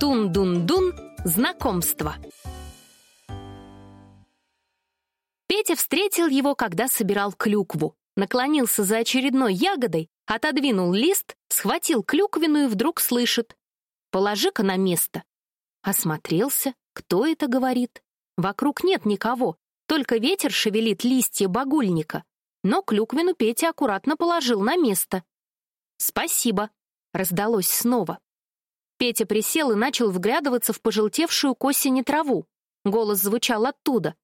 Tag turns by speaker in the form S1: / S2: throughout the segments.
S1: Тун-дун-дун. Знакомство. Петя встретил его, когда собирал клюкву. Наклонился за очередной ягодой, отодвинул лист, схватил клюквину и вдруг слышит. «Положи-ка на место». Осмотрелся. Кто это говорит? Вокруг нет никого, только ветер шевелит листья багульника. Но клюквину Петя аккуратно положил на место. «Спасибо», — раздалось снова. Петя присел и начал вглядываться в пожелтевшую к осени траву. Голос звучал оттуда.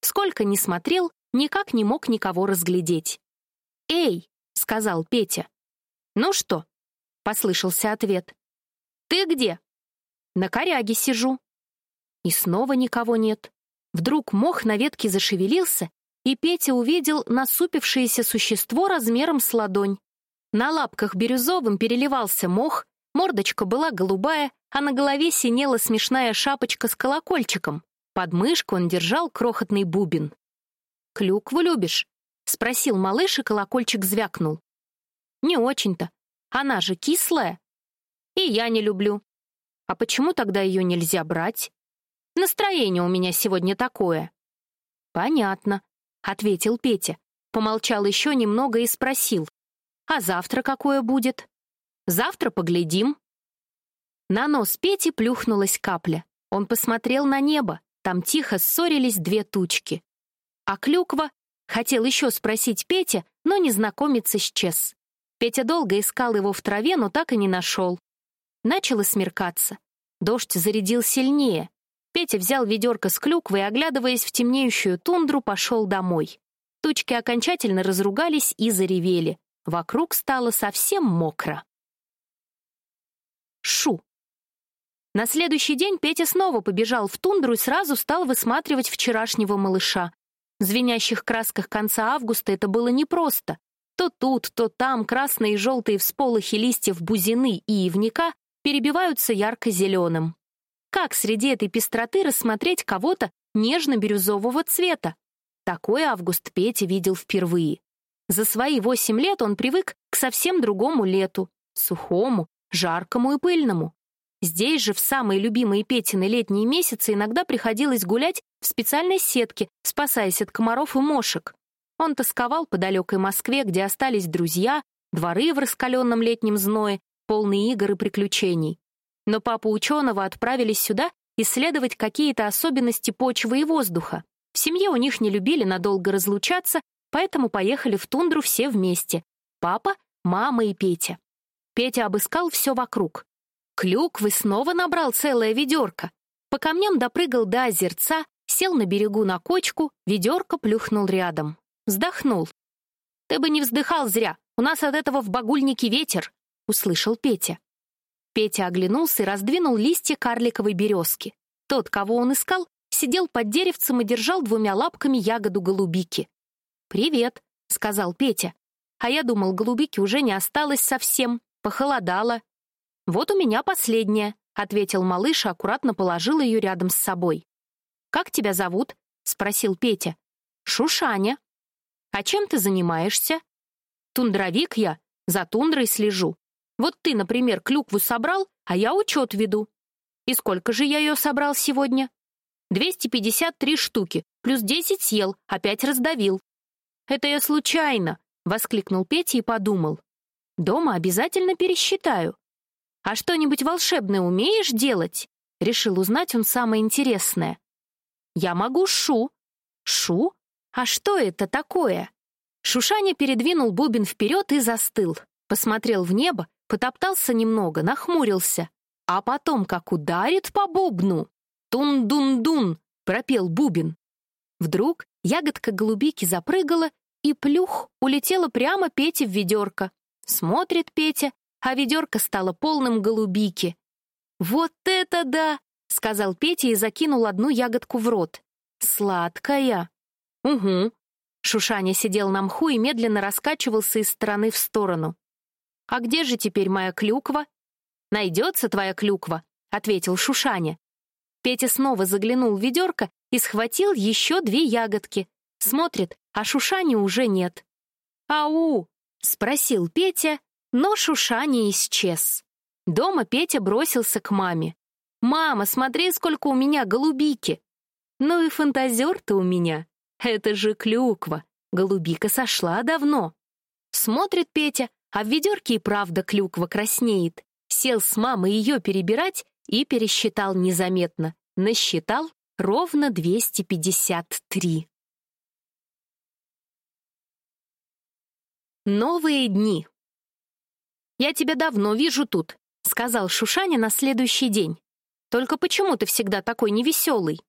S1: Сколько ни смотрел, никак не мог никого разглядеть. «Эй!» — сказал Петя. «Ну что?» — послышался ответ. «Ты где?» «На коряге сижу». И снова никого нет. Вдруг мох на ветке зашевелился, и Петя увидел насупившееся существо размером с ладонь. На лапках бирюзовым переливался мох, мордочка была голубая, а на голове синела смешная шапочка с колокольчиком. Под мышку он держал крохотный бубен. «Клюкву любишь?» — спросил малыш, и колокольчик звякнул. «Не очень-то. Она же кислая». «И я не люблю». «А почему тогда ее нельзя брать?» Настроение у меня сегодня такое». «Понятно», — ответил Петя. Помолчал еще немного и спросил. «А завтра какое будет?» «Завтра поглядим». На нос Пети плюхнулась капля. Он посмотрел на небо. Там тихо ссорились две тучки. А клюква? Хотел еще спросить Петя, но незнакомец исчез. Петя долго искал его в траве, но так и не нашел. Начало смеркаться. Дождь зарядил сильнее. Петя взял ведерко с клюквой и, оглядываясь в темнеющую тундру, пошел домой. Тучки окончательно разругались и заревели. Вокруг стало совсем мокро. Шу. На следующий день Петя снова побежал в тундру и сразу стал высматривать вчерашнего малыша. В звенящих красках конца августа это было непросто. То тут, то там красные и желтые всполохи листьев бузины и ивника перебиваются ярко-зеленым. Как среди этой пестроты рассмотреть кого-то нежно-бирюзового цвета? Такой Август Петя видел впервые. За свои восемь лет он привык к совсем другому лету, сухому, жаркому и пыльному. Здесь же в самые любимые Петины летние месяцы иногда приходилось гулять в специальной сетке, спасаясь от комаров и мошек. Он тосковал по далекой Москве, где остались друзья, дворы в раскаленном летнем зное, полные игр и приключений. Но папа ученого отправились сюда исследовать какие-то особенности почвы и воздуха. В семье у них не любили надолго разлучаться, поэтому поехали в тундру все вместе. Папа, мама и Петя. Петя обыскал все вокруг. Клюквы снова набрал целое ведерко. По камням допрыгал до озерца, сел на берегу на кочку, ведерко плюхнул рядом. Вздохнул. «Ты бы не вздыхал зря, у нас от этого в багульнике ветер», — услышал Петя. Петя оглянулся и раздвинул листья карликовой березки. Тот, кого он искал, сидел под деревцем и держал двумя лапками ягоду голубики. «Привет», — сказал Петя. А я думал, голубики уже не осталось совсем, похолодало. «Вот у меня последняя», — ответил малыш и аккуратно положил ее рядом с собой. «Как тебя зовут?» — спросил Петя. «Шушаня». «А чем ты занимаешься?» «Тундровик я, за тундрой слежу. Вот ты, например, клюкву собрал, а я учет веду. И сколько же я ее собрал сегодня? 253 штуки, плюс 10 съел, опять раздавил. Это я случайно, воскликнул Петя и подумал. Дома обязательно пересчитаю. А что-нибудь волшебное умеешь делать? Решил узнать он самое интересное. Я могу шу. Шу? А что это такое? Шушаня передвинул бубен вперед и застыл. Посмотрел в небо, потоптался немного, нахмурился, а потом как ударит по бубну. «Тун-дун-дун!» — пропел бубен. Вдруг ягодка голубики запрыгала, и плюх улетела прямо Пете в ведерко. Смотрит Петя, а ведерко стало полным голубики. «Вот это да!» — сказал Петя и закинул одну ягодку в рот. «Сладкая!» «Угу». Шушаня сидел на мху и медленно раскачивался из стороны в сторону. «А где же теперь моя клюква?» «Найдется твоя клюква», — ответил Шушаня. Петя снова заглянул в ведерко и схватил еще две ягодки. Смотрит, а Шушани уже нет. «Ау!» — спросил Петя, но Шушани исчез. Дома Петя бросился к маме. «Мама, смотри, сколько у меня голубики!» «Ну и фантазер ты у меня! Это же клюква! Голубика сошла давно!» Смотрит Петя, а в ведерке и правда клюква краснеет. Сел с мамой ее перебирать и пересчитал незаметно. Насчитал ровно 253. Новые дни. «Я тебя давно вижу тут», — сказал Шушаня на следующий день. «Только почему ты всегда такой невеселый?»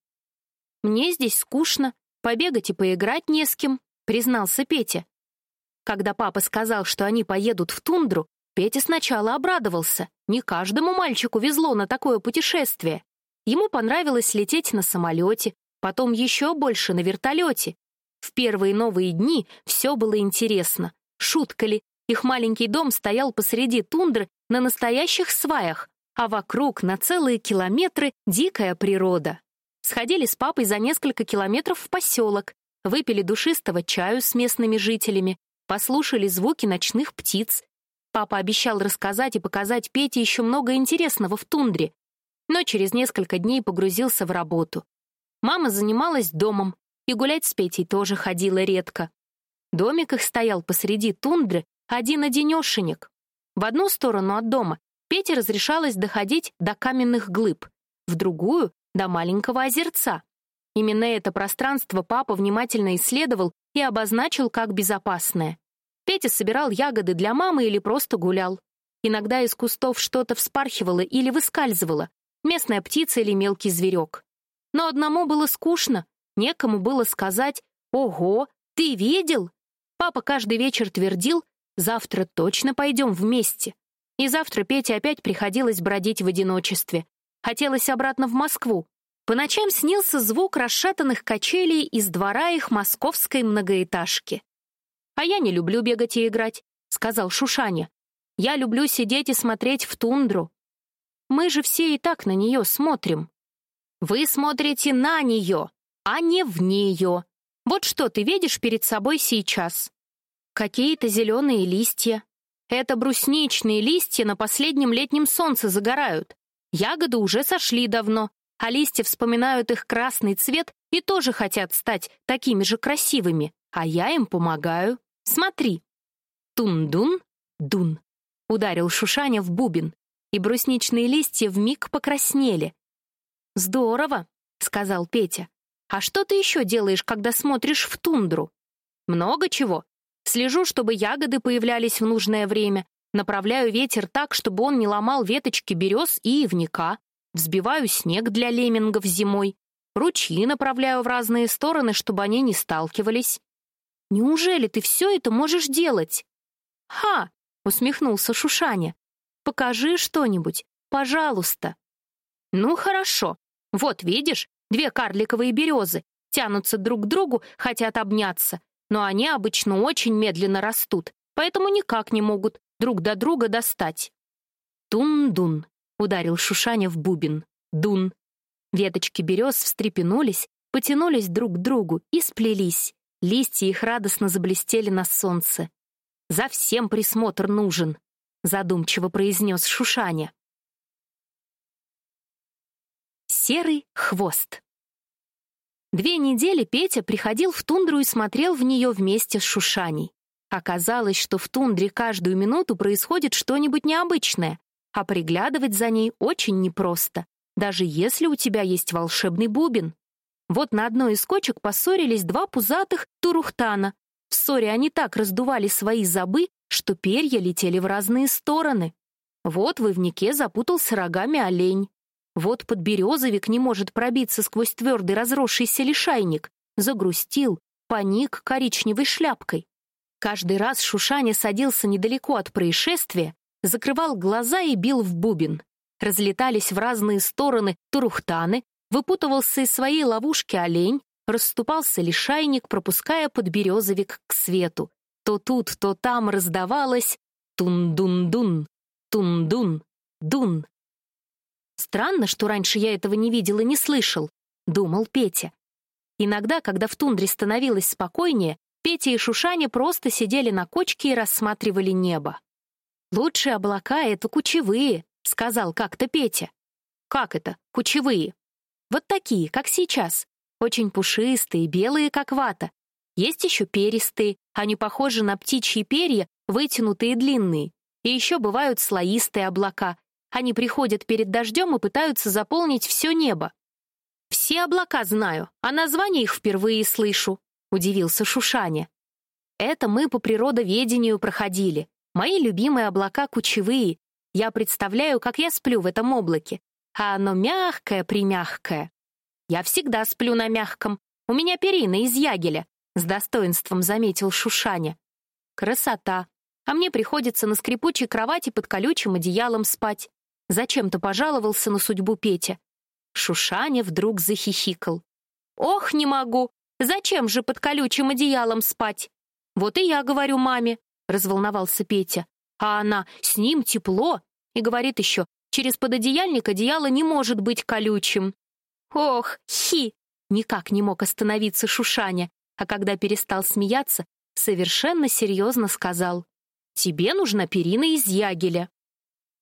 S1: «Мне здесь скучно, побегать и поиграть не с кем», — признался Петя. Когда папа сказал, что они поедут в тундру, Петя сначала обрадовался. Не каждому мальчику везло на такое путешествие. Ему понравилось лететь на самолете, потом еще больше на вертолете. В первые новые дни все было интересно. Шутка ли, их маленький дом стоял посреди тундры на настоящих сваях, а вокруг на целые километры дикая природа. Сходили с папой за несколько километров в поселок, выпили душистого чаю с местными жителями, послушали звуки ночных птиц. Папа обещал рассказать и показать Пете еще много интересного в тундре, но через несколько дней погрузился в работу. Мама занималась домом, и гулять с Петей тоже ходила редко. Домик их стоял посреди тундры, один-одинешенек. В одну сторону от дома Пете разрешалось доходить до каменных глыб, в другую — до маленького озерца. Именно это пространство папа внимательно исследовал и обозначил как безопасное. Петя собирал ягоды для мамы или просто гулял. Иногда из кустов что-то вспархивало или выскальзывало, местная птица или мелкий зверек. Но одному было скучно, некому было сказать «Ого, ты видел?» Папа каждый вечер твердил, завтра точно пойдем вместе. И завтра Пете опять приходилось бродить в одиночестве. Хотелось обратно в Москву. По ночам снился звук расшатанных качелей из двора их московской многоэтажки. «А я не люблю бегать и играть», — сказал Шушаня. «Я люблю сидеть и смотреть в тундру. Мы же все и так на нее смотрим». «Вы смотрите на нее, а не в нее», вот что ты видишь перед собой сейчас? Какие-то зеленые листья. Это брусничные листья на последнем летнем солнце загорают. Ягоды уже сошли давно, а листья вспоминают их красный цвет и тоже хотят стать такими же красивыми, а я им помогаю. Смотри. Тун-дун, дун. Ударил Шушаня в бубен, и брусничные листья вмиг покраснели. «Здорово», — сказал Петя. А что ты еще делаешь, когда смотришь в тундру? Много чего. Слежу, чтобы ягоды появлялись в нужное время, направляю ветер так, чтобы он не ломал веточки берез и ивника, взбиваю снег для леммингов зимой, ручьи направляю в разные стороны, чтобы они не сталкивались. Неужели ты все это можешь делать? Ха! усмехнулся Шушаня. Покажи что-нибудь, пожалуйста. Ну хорошо. Вот видишь, Две карликовые березы тянутся друг к другу, хотят обняться, но они обычно очень медленно растут, поэтому никак не могут друг до друга достать. «Тун-дун», — ударил Шушаня в бубен. «Дун». Веточки берез встрепенулись, потянулись друг к другу и сплелись. Листья их радостно заблестели на солнце. «За всем присмотр нужен», — задумчиво произнес Шушаня. Серый хвост. Две недели Петя приходил в тундру и смотрел в нее вместе с Шушаней. Оказалось, что в тундре каждую минуту происходит что-нибудь необычное, а приглядывать за ней очень непросто, даже если у тебя есть волшебный бубен. Вот на одной из кочек поссорились два пузатых турухтана. В ссоре они так раздували свои забы, что перья летели в разные стороны. Вот в ивнике запутался рогами олень. Вот подберезовик не может пробиться сквозь твердый разросшийся лишайник. Загрустил, поник коричневой шляпкой. Каждый раз Шушаня садился недалеко от происшествия, закрывал глаза и бил в бубен. Разлетались в разные стороны турухтаны, выпутывался из своей ловушки олень, расступался лишайник, пропуская подберезовик к свету. То тут, то там раздавалось тун-дун-дун, тун-дун, дун. Странно, что раньше я этого не видел и не слышал, думал Петя. Иногда, когда в тундре становилось спокойнее, Петя и Шушаня просто сидели на кочке и рассматривали небо. «Лучшие облака — это кучевые», — сказал как-то Петя. Как это? Кучевые. Вот такие, как сейчас. Очень пушистые, белые, как вата. Есть еще перистые, они похожи на птичьи перья, вытянутые и длинные. И еще бывают слоистые облака. Они приходят перед дождем и пытаются заполнить все небо. «Все облака знаю, а название их впервые слышу», — удивился Шушаня. «Это мы по природоведению проходили. Мои любимые облака кучевые. Я представляю, как я сплю в этом облаке. А оно мягкое-примягкое. Я всегда сплю на мягком. У меня перина из ягеля», — с достоинством заметил Шушаня. «Красота. А мне приходится на скрипучей кровати под колючим одеялом спать. Зачем-то пожаловался на судьбу Петя. Шушаня вдруг захихикал. «Ох, не могу! Зачем же под колючим одеялом спать?» «Вот и я говорю маме», — разволновался Петя. А она «с ним тепло» и говорит еще «через пододеяльник одеяло не может быть колючим». «Ох, хи!» Никак не мог остановиться Шушаня, а когда перестал смеяться, совершенно серьезно сказал «Тебе нужна перина из ягеля».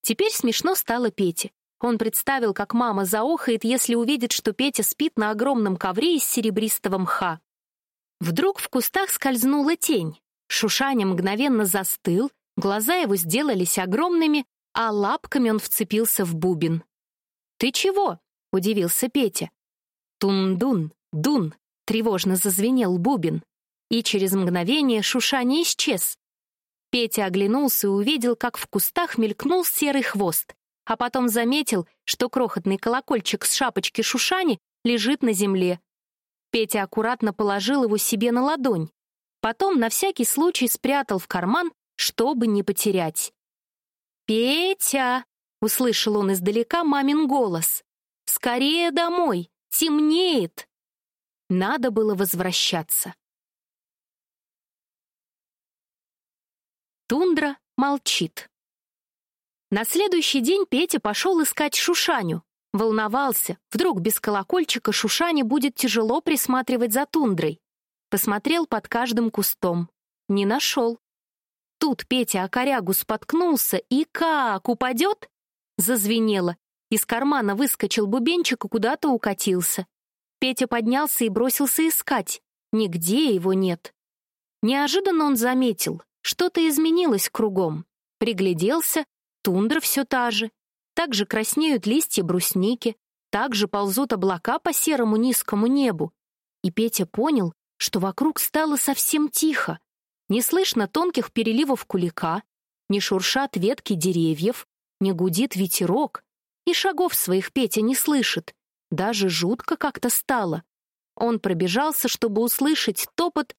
S1: Теперь смешно стало Пете. Он представил, как мама заохает, если увидит, что Петя спит на огромном ковре из серебристого мха. Вдруг в кустах скользнула тень. Шушаня мгновенно застыл, глаза его сделались огромными, а лапками он вцепился в бубен. «Ты чего?» — удивился Петя. «Тун-дун, дун!» — тревожно зазвенел бубен. И через мгновение Шушаня исчез. Петя оглянулся и увидел, как в кустах мелькнул серый хвост а потом заметил, что крохотный колокольчик с шапочки Шушани лежит на земле. Петя аккуратно положил его себе на ладонь. Потом на всякий случай спрятал в карман, чтобы не потерять. «Петя!» — услышал он издалека мамин голос. «Скорее домой! Темнеет!» Надо было возвращаться. Тундра молчит. На следующий день Петя пошел искать Шушаню. Волновался, вдруг без колокольчика Шушане будет тяжело присматривать за тундрой. Посмотрел под каждым кустом. Не нашел. Тут Петя о корягу споткнулся и как, упадет? Зазвенело. Из кармана выскочил бубенчик и куда-то укатился. Петя поднялся и бросился искать. Нигде его нет. Неожиданно он заметил, что-то изменилось кругом. Пригляделся, Тундра все та же. Также краснеют листья брусники, также ползут облака по серому низкому небу. И Петя понял, что вокруг стало совсем тихо. Не слышно тонких переливов кулика, не шуршат ветки деревьев, не гудит ветерок, и шагов своих Петя не слышит. Даже жутко как-то стало. Он пробежался, чтобы услышать топот,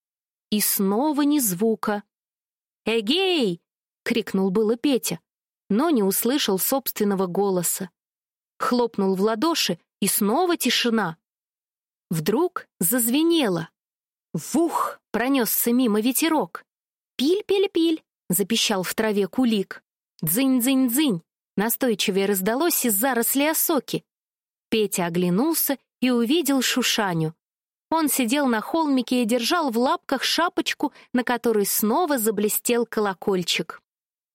S1: и снова ни звука. «Эгей!» — крикнул было Петя но не услышал собственного голоса. Хлопнул в ладоши, и снова тишина. Вдруг зазвенело. Вух! Пронесся мимо ветерок. «Пиль-пиль-пиль!» — запищал в траве кулик. «Дзынь-дзынь-дзынь!» — настойчивее раздалось из заросли осоки. Петя оглянулся и увидел Шушаню. Он сидел на холмике и держал в лапках шапочку, на которой снова заблестел колокольчик.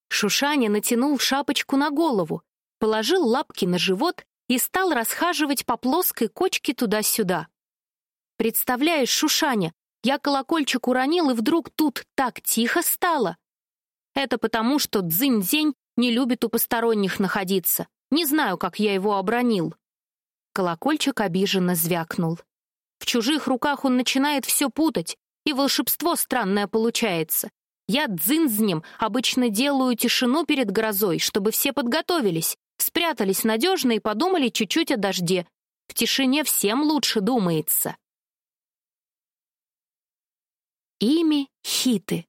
S1: Шушаня натянул шапочку на голову, положил лапки на живот и стал расхаживать по плоской кочке туда-сюда. «Представляешь, Шушаня, я колокольчик уронил, и вдруг тут так тихо стало. Это потому, что Дзынь-Дзень не любит у посторонних находиться. Не знаю, как я его обронил». Колокольчик обиженно звякнул. В чужих руках он начинает все путать, и волшебство странное получается. Я дзынзнем обычно делаю тишину перед грозой, чтобы все подготовились, спрятались надежно и подумали чуть-чуть о дожде. В тишине всем лучше думается. Ими хиты.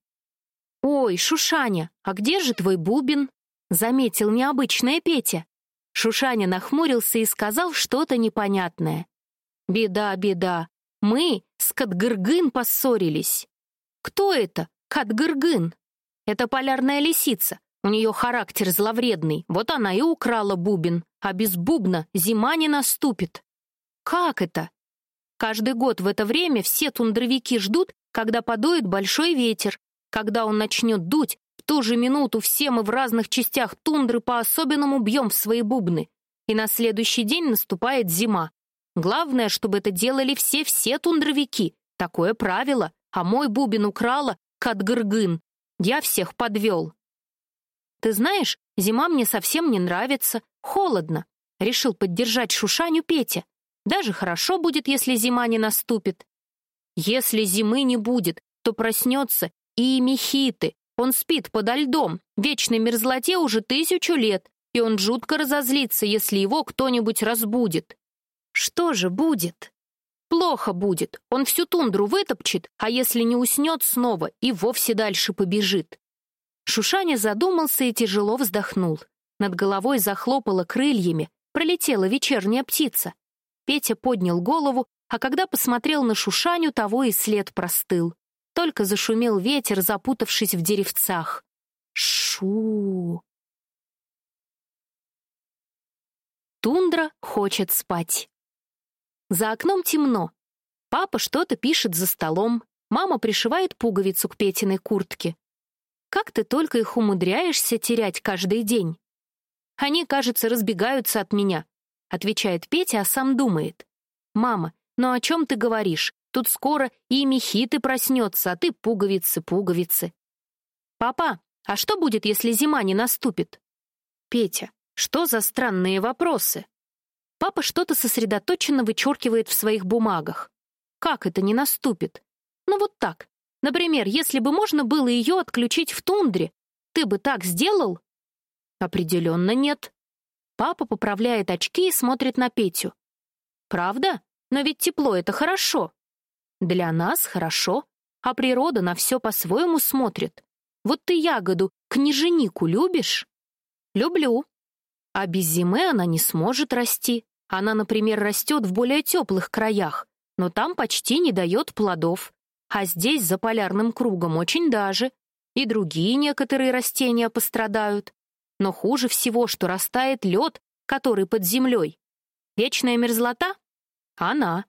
S1: «Ой, Шушаня, а где же твой бубен?» — заметил необычное Петя. Шушаня нахмурился и сказал что-то непонятное. «Беда, беда. Мы с Катгыргын поссорились». «Кто это?» Катгыргын. Это полярная лисица. У нее характер зловредный. Вот она и украла бубен. А без бубна зима не наступит. Как это? Каждый год в это время все тундровики ждут, когда подует большой ветер. Когда он начнет дуть, в ту же минуту все мы в разных частях тундры по-особенному бьем в свои бубны. и на следующий день наступает зима. Главное, чтобы это делали все-все тундровики. Такое правило. А мой бубен украла Кадгыргын. Я всех подвел. Ты знаешь, зима мне совсем не нравится. Холодно. Решил поддержать Шушаню Петя. Даже хорошо будет, если зима не наступит. Если зимы не будет, то проснется и Мехиты. Он спит подо льдом, вечной мерзлоте уже тысячу лет, и он жутко разозлится, если его кто-нибудь разбудит. Что же будет? Плохо будет. Он всю тундру вытопчет, а если не уснет снова, и вовсе дальше побежит. Шушаня задумался и тяжело вздохнул. Над головой захлопала крыльями, пролетела вечерняя птица. Петя поднял голову, а когда посмотрел на Шушаню, того и след простыл. Только зашумел ветер, запутавшись в деревцах. Шу! Тундра хочет спать. За окном темно. Папа что-то пишет за столом, мама пришивает пуговицу к Петиной куртке. Как ты только их умудряешься терять каждый день? Они, кажется, разбегаются от меня, отвечает Петя, а сам думает. Мама, ну о чем ты говоришь? Тут скоро и Мехиты проснется, а ты пуговицы, пуговицы. Папа, а что будет, если зима не наступит? Петя, что за странные вопросы? Папа что-то сосредоточенно вычеркивает в своих бумагах. Как это не наступит? Ну вот так. Например, если бы можно было ее отключить в тундре, ты бы так сделал? Определенно нет. Папа поправляет очки и смотрит на Петю. Правда? Но ведь тепло — это хорошо. Для нас хорошо, а природа на все по-своему смотрит. Вот ты ягоду, княженику любишь? Люблю. А без зимы она не сможет расти. Она, например, растет в более теплых краях, но там почти не дает плодов. А здесь, за полярным кругом, очень даже. И другие некоторые растения пострадают. Но хуже всего, что растает лед, который под землей. Вечная мерзлота? Она.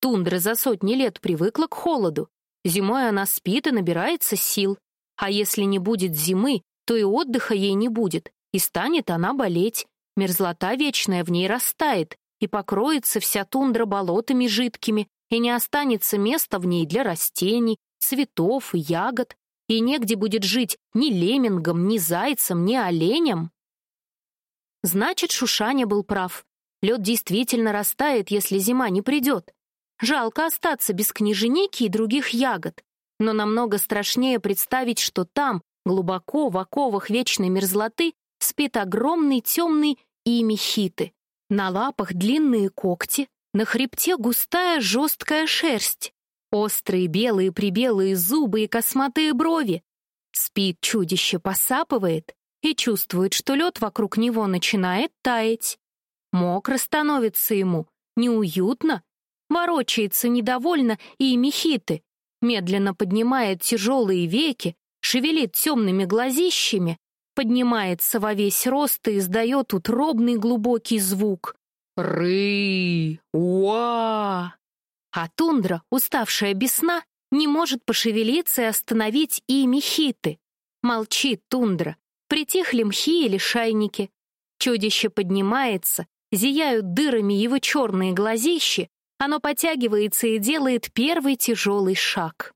S1: Тундра за сотни лет привыкла к холоду. Зимой она спит и набирается сил. А если не будет зимы, то и отдыха ей не будет, и станет она болеть. Мерзлота вечная в ней растает, и покроется вся тундра болотами жидкими, и не останется места в ней для растений, цветов и ягод, и негде будет жить ни леммингом, ни зайцем, ни оленем. Значит, Шушаня был прав. Лед действительно растает, если зима не придет. Жалко остаться без княженики и других ягод, но намного страшнее представить, что там, глубоко в оковах вечной мерзлоты, спит огромный темный имихиты. На лапах длинные когти, на хребте густая жесткая шерсть, острые белые-прибелые зубы и косматые брови. Спит чудище, посапывает и чувствует, что лед вокруг него начинает таять. Мокро становится ему, неуютно, ворочается недовольно и мехиты, медленно поднимает тяжелые веки, шевелит темными глазищами, поднимается во весь рост и издает утробный глубокий звук. «Ры! Уа!» А тундра, уставшая без сна, не может пошевелиться и остановить ими хиты. Молчит тундра, притихли мхи или шайники. Чудище поднимается, зияют дырами его черные глазищи, оно потягивается и делает первый тяжелый шаг.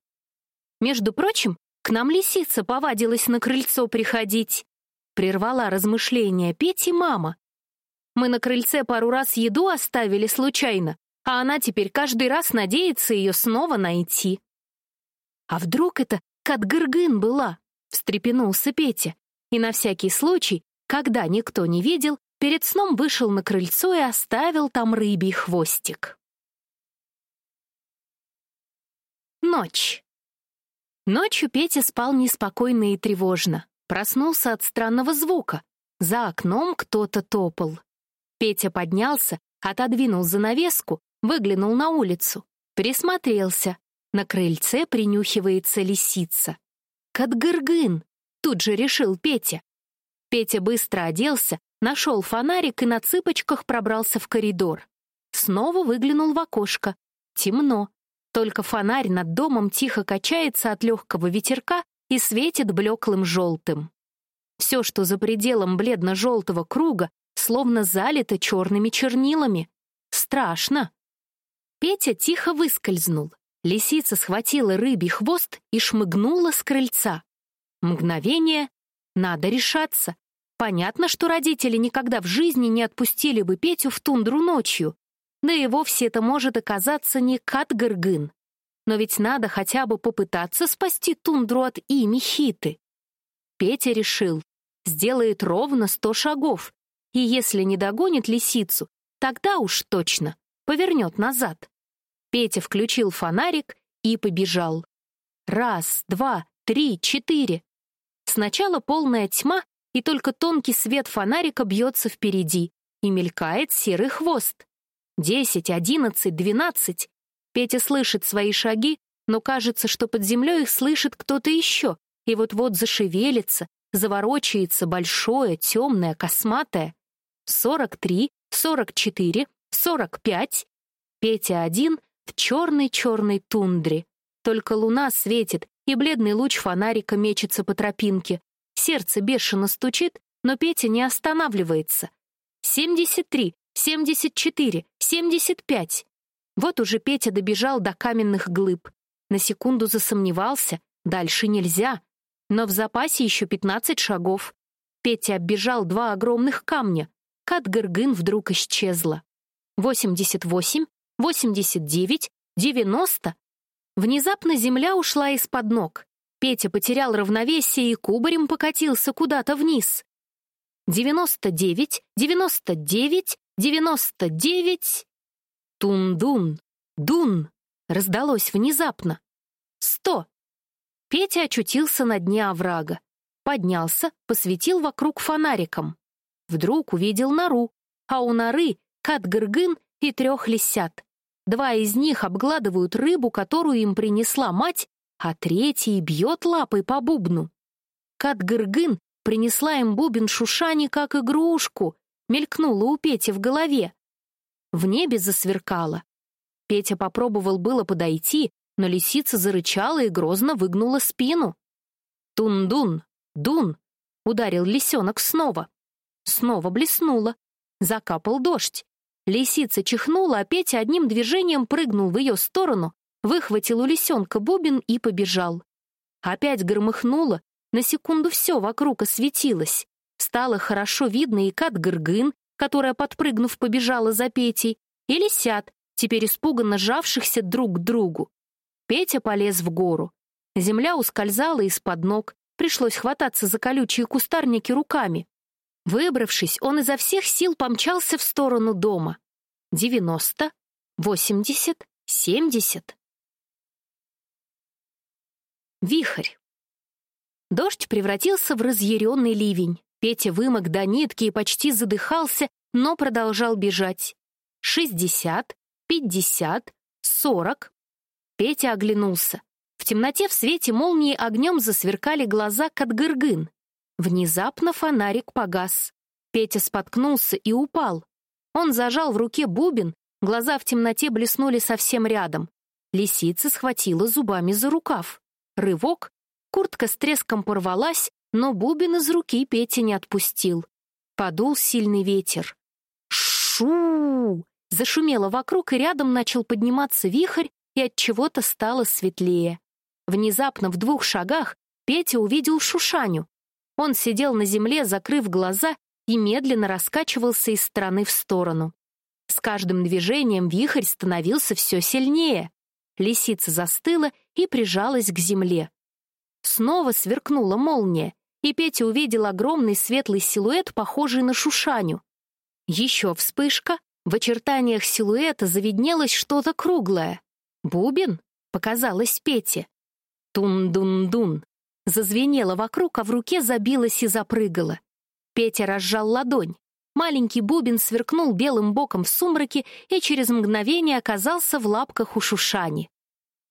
S1: Между прочим, к нам лисица повадилась на крыльцо приходить. Прервала размышления Пети мама. Мы на крыльце пару раз еду оставили случайно, а она теперь каждый раз надеется ее снова найти. А вдруг это Катгыргын была? Встрепенулся Петя. И на всякий случай, когда никто не видел, перед сном вышел на крыльцо и оставил там рыбий хвостик. Ночь. Ночью Петя спал неспокойно и тревожно. Проснулся от странного звука. За окном кто-то топал. Петя поднялся, отодвинул занавеску, выглянул на улицу. Присмотрелся. На крыльце принюхивается лисица. «Кадгыргын!» — тут же решил Петя. Петя быстро оделся, нашел фонарик и на цыпочках пробрался в коридор. Снова выглянул в окошко. Темно. Только фонарь над домом тихо качается от легкого ветерка и светит блеклым желтым. Все, что за пределом бледно-желтого круга, словно залито черными чернилами. Страшно. Петя тихо выскользнул. Лисица схватила рыбий хвост и шмыгнула с крыльца. Мгновение. Надо решаться. Понятно, что родители никогда в жизни не отпустили бы Петю в тундру ночью. Да и вовсе это может оказаться не Кат-Гыргын. Но ведь надо хотя бы попытаться спасти тундру от ими Хиты. Петя решил, сделает ровно сто шагов, и если не догонит лисицу, тогда уж точно повернет назад. Петя включил фонарик и побежал. Раз, два, три, четыре. Сначала полная тьма, и только тонкий свет фонарика бьется впереди, и мелькает серый хвост. Десять, одиннадцать, двенадцать. Петя слышит свои шаги, но кажется, что под землей их слышит кто-то еще, и вот-вот зашевелится, заворочается большое, темное, косматое. Сорок три, сорок четыре, сорок пять. Петя один в черной-черной тундре. Только луна светит, и бледный луч фонарика мечется по тропинке. Сердце бешено стучит, но Петя не останавливается. Семьдесят три, семьдесят четыре, семьдесят пять. Вот уже Петя добежал до каменных глыб. На секунду засомневался, дальше нельзя. Но в запасе еще пятнадцать шагов. Петя оббежал два огромных камня. Кат-Гыргын вдруг исчезла. Восемьдесят восемь, восемьдесят девять, девяносто. Внезапно земля ушла из-под ног. Петя потерял равновесие и кубарем покатился куда-то вниз. Девяносто девять, девяносто девять. Тун-дун, дун, раздалось внезапно. Сто. Петя очутился на дне оврага. Поднялся, посветил вокруг фонариком. Вдруг увидел нору, а у норы кат-гыргын и трех лисят. Два из них обгладывают рыбу, которую им принесла мать, а третий бьет лапой по бубну. Кат-гыргын принесла им бубен Шушани как игрушку, мелькнула у Пети в голове. В небе засверкало. Петя попробовал было подойти, но лисица зарычала и грозно выгнула спину. «Тун-дун! Дун!» — ударил лисенок снова. Снова блеснуло. Закапал дождь. Лисица чихнула, а Петя одним движением прыгнул в ее сторону, выхватил у лисенка бубен и побежал. Опять громыхнуло, на секунду все вокруг осветилось. Стало хорошо видно и Кат-Гыргын, которая, подпрыгнув, побежала за Петей, и лисят, теперь испуганно жавшихся друг к другу. Петя полез в гору. Земля ускользала из-под ног, пришлось хвататься за колючие кустарники руками. Выбравшись, он изо всех сил помчался в сторону дома. Девяносто, восемьдесят, семьдесят. Вихрь. Дождь превратился в разъяренный ливень. Петя вымок до нитки и почти задыхался, но продолжал бежать. Шестьдесят, пятьдесят, сорок. Петя оглянулся. В темноте в свете молнии огнем засверкали глаза Катгыргын. Внезапно фонарик погас. Петя споткнулся и упал. Он зажал в руке бубен, глаза в темноте блеснули совсем рядом. Лисица схватила зубами за рукав. Рывок, куртка с треском порвалась, но бубен из руки Петя не отпустил. Подул сильный ветер. Шу! Зашумело вокруг, и рядом начал подниматься вихрь, и от чего-то стало светлее. Внезапно в двух шагах Петя увидел Шушаню. Он сидел на земле, закрыв глаза, и медленно раскачивался из стороны в сторону. С каждым движением вихрь становился все сильнее. Лисица застыла и прижалась к земле. Снова сверкнула молния, и Петя увидел огромный светлый силуэт, похожий на Шушаню. Еще вспышка, в очертаниях силуэта завиднелось что-то круглое. «Бубен?» — показалось Пете. «Тун-дун-дун!» Зазвенело вокруг, а в руке забилось и запрыгало. Петя разжал ладонь. Маленький бубен сверкнул белым боком в сумраке и через мгновение оказался в лапках у Шушани.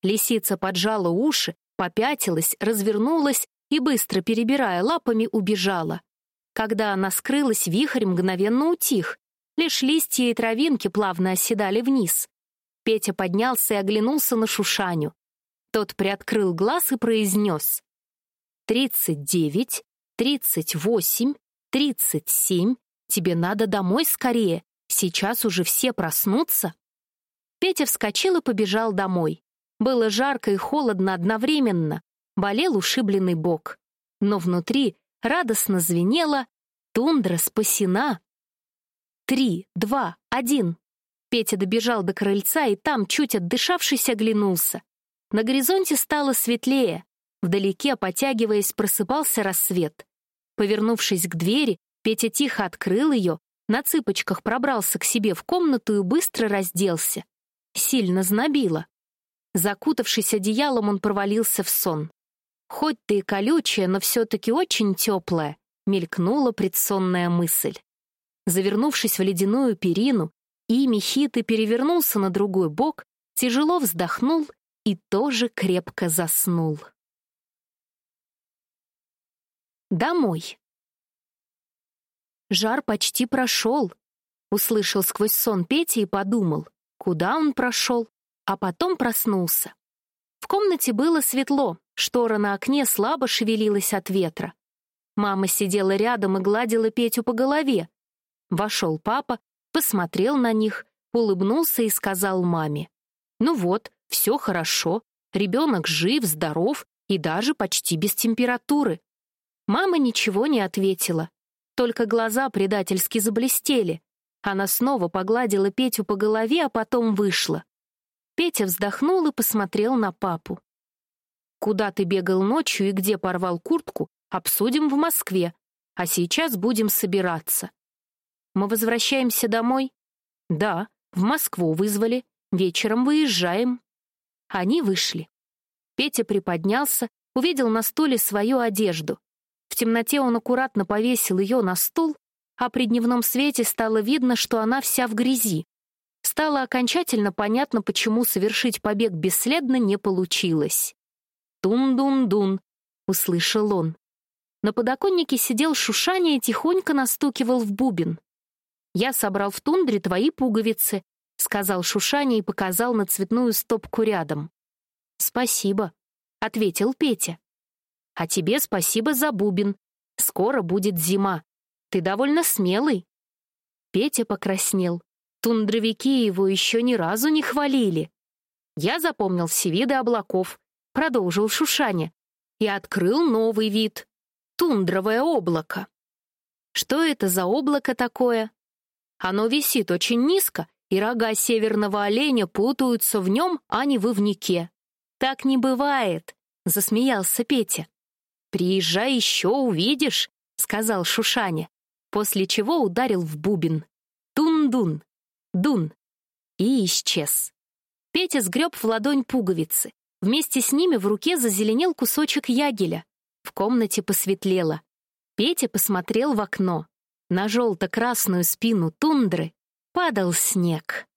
S1: Лисица поджала уши, попятилась, развернулась и, быстро перебирая лапами, убежала. Когда она скрылась, вихрь мгновенно утих. Лишь листья и травинки плавно оседали вниз. Петя поднялся и оглянулся на Шушаню. Тот приоткрыл глаз и произнес. «Тридцать девять, тридцать восемь, тридцать семь, Тебе надо домой скорее, сейчас уже все проснутся». Петя вскочил и побежал домой. Было жарко и холодно одновременно, болел ушибленный бок. Но внутри радостно звенело «Тундра спасена!» Три, два, один. Петя добежал до крыльца и там, чуть отдышавшись, оглянулся. На горизонте стало светлее. Вдалеке, потягиваясь, просыпался рассвет. Повернувшись к двери, Петя тихо открыл ее, на цыпочках пробрался к себе в комнату и быстро разделся. Сильно знобило. Закутавшись одеялом, он провалился в сон. Хоть ты и колючая, но все-таки очень теплая, мелькнула предсонная мысль. Завернувшись в ледяную перину, Ими Хиты перевернулся на другой бок, тяжело вздохнул и тоже крепко заснул. Домой. Жар почти прошел. Услышал сквозь сон Петя и подумал, куда он прошел, а потом проснулся. В комнате было светло, штора на окне слабо шевелилась от ветра. Мама сидела рядом и гладила Петю по голове. Вошел папа, посмотрел на них, улыбнулся и сказал маме. «Ну вот, все хорошо, ребенок жив, здоров и даже почти без температуры». Мама ничего не ответила, только глаза предательски заблестели. Она снова погладила Петю по голове, а потом вышла. Петя вздохнул и посмотрел на папу. «Куда ты бегал ночью и где порвал куртку, обсудим в Москве, а сейчас будем собираться». «Мы возвращаемся домой?» «Да, в Москву вызвали. Вечером выезжаем». Они вышли. Петя приподнялся, увидел на стуле свою одежду. В темноте он аккуратно повесил ее на стул, а при дневном свете стало видно, что она вся в грязи. Стало окончательно понятно, почему совершить побег бесследно не получилось. «Тун-дун-дун», — услышал он. На подоконнике сидел Шушаня и тихонько настукивал в бубен. «Я собрал в тундре твои пуговицы», — сказал Шушаня и показал на цветную стопку рядом. «Спасибо», — ответил Петя. «А тебе спасибо за бубен. Скоро будет зима. Ты довольно смелый». Петя покраснел. Тундровики его еще ни разу не хвалили. Я запомнил все виды облаков, продолжил Шушаня, и открыл новый вид — тундровое облако. Что это за облако такое? Оно висит очень низко, и рога северного оленя путаются в нем, а не в. «Так не бывает», — засмеялся Петя. «Приезжай еще, увидишь», — сказал Шушаня, после чего ударил в бубен. Тун-дун. Дун. И исчез. Петя сгреб в ладонь пуговицы. Вместе с ними в руке зазеленел кусочек ягеля. В комнате посветлело. Петя посмотрел в окно. На желто-красную спину тундры падал снег.